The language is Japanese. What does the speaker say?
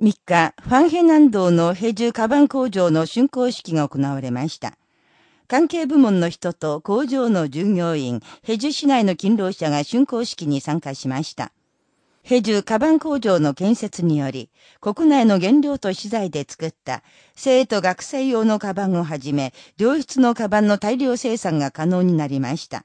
3日、ファンヘ南道のヘジュカバン工場の竣工式が行われました。関係部門の人と工場の従業員、ヘジュ市内の勤労者が竣工式に参加しました。ヘジュカバン工場の建設により、国内の原料と資材で作った生徒学生用のカバンをはじめ、良質のカバンの大量生産が可能になりました。